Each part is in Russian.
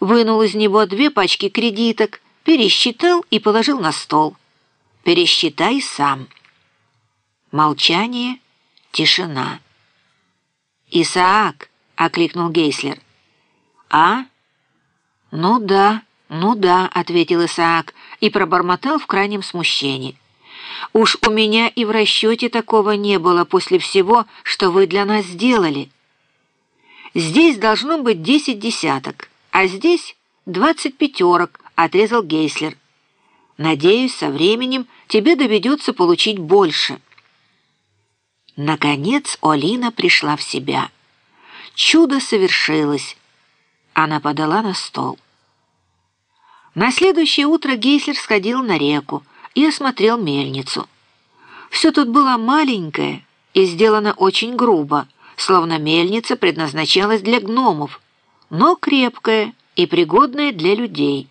вынул из него две пачки кредиток, пересчитал и положил на стол. «Пересчитай сам». Молчание, тишина. «Исаак!» — окликнул Гейслер. «А?» «Ну да, ну да», — ответил Исаак и пробормотал в крайнем смущении. «Уж у меня и в расчете такого не было после всего, что вы для нас сделали. Здесь должно быть десять десяток, а здесь двадцать пятерок», — отрезал Гейслер. «Надеюсь, со временем тебе доведется получить больше». Наконец Олина пришла в себя. Чудо совершилось. Она подала на стол. На следующее утро Гейслер сходил на реку и осмотрел мельницу. Все тут было маленькое и сделано очень грубо, словно мельница предназначалась для гномов, но крепкая и пригодная для людей.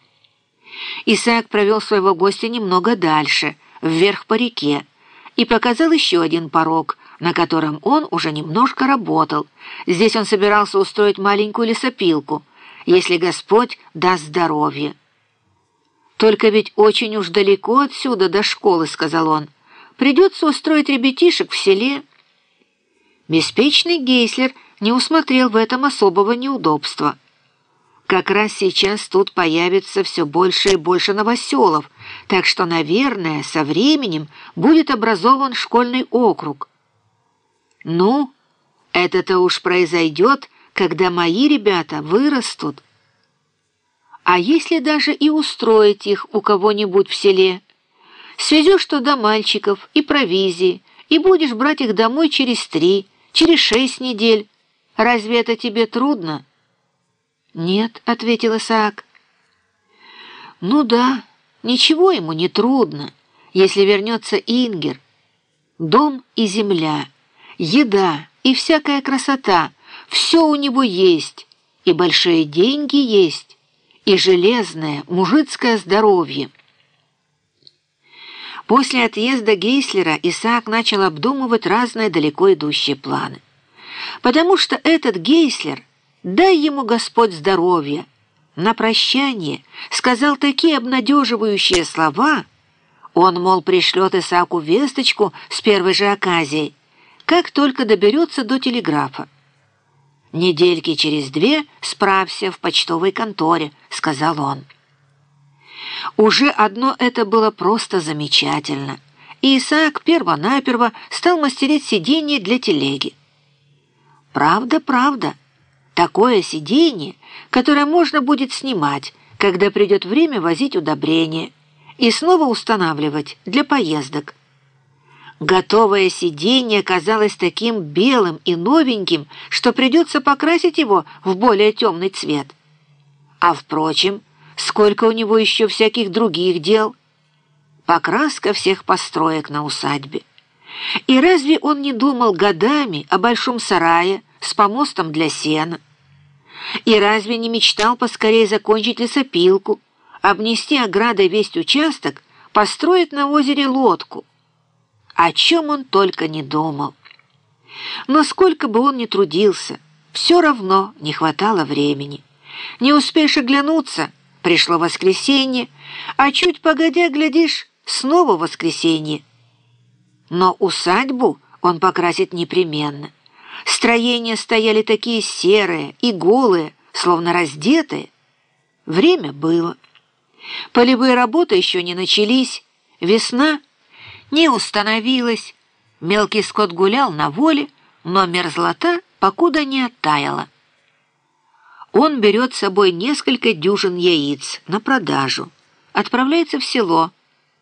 Исаак провел своего гостя немного дальше, вверх по реке, и показал еще один порог, на котором он уже немножко работал. Здесь он собирался устроить маленькую лесопилку, если Господь даст здоровье. «Только ведь очень уж далеко отсюда до школы», — сказал он. «Придется устроить ребятишек в селе». Беспечный Гейслер не усмотрел в этом особого неудобства. Как раз сейчас тут появится все больше и больше новоселов, так что, наверное, со временем будет образован школьный округ — ну, это-то уж произойдет, когда мои ребята вырастут. А если даже и устроить их у кого-нибудь в селе? Свезешь туда мальчиков и провизии, и будешь брать их домой через три, через шесть недель. Разве это тебе трудно? Нет, — ответил Исаак. Ну да, ничего ему не трудно, если вернется Ингер. Дом и земля — еда и всякая красота, все у него есть, и большие деньги есть, и железное мужицкое здоровье. После отъезда Гейслера Исаак начал обдумывать разные далеко идущие планы. Потому что этот Гейслер, дай ему Господь здоровья, на прощание сказал такие обнадеживающие слова, он, мол, пришлет Исааку весточку с первой же оказией, как только доберется до телеграфа. «Недельки через две справься в почтовой конторе», — сказал он. Уже одно это было просто замечательно, и Исаак перво-наперво стал мастерить сиденье для телеги. Правда, правда, такое сиденье, которое можно будет снимать, когда придет время возить удобрения, и снова устанавливать для поездок, Готовое сиденье казалось таким белым и новеньким, что придется покрасить его в более темный цвет. А, впрочем, сколько у него еще всяких других дел. Покраска всех построек на усадьбе. И разве он не думал годами о большом сарае с помостом для сена? И разве не мечтал поскорее закончить лесопилку, обнести оградой весь участок, построить на озере лодку? о чем он только не думал. Но сколько бы он ни трудился, все равно не хватало времени. Не успеешь оглянуться, пришло воскресенье, а чуть погодя, глядишь, снова воскресенье. Но усадьбу он покрасит непременно. Строения стояли такие серые и голые, словно раздетые. Время было. Полевые работы еще не начались, весна не установилась. Мелкий скот гулял на воле, но мерзлота покуда не оттаяла. Он берет с собой несколько дюжин яиц на продажу, отправляется в село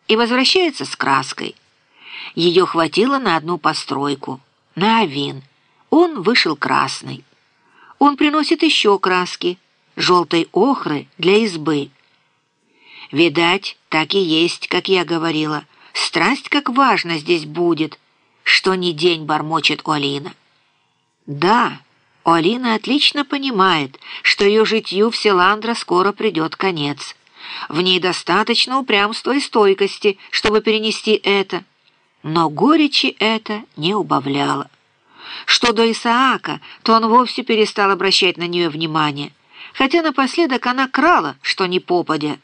и возвращается с краской. Ее хватило на одну постройку, на авин. Он вышел красный. Он приносит еще краски, желтой охры для избы. Видать, так и есть, как я говорила — Страсть как важно здесь будет, что ни день бормочет Олина. Да, Олина отлично понимает, что ее житью в Селандра скоро придет конец. В ней достаточно упрямства и стойкости, чтобы перенести это. Но горечи это не убавляло. Что до Исаака, то он вовсе перестал обращать на нее внимание, хотя напоследок она крала, что не попадя,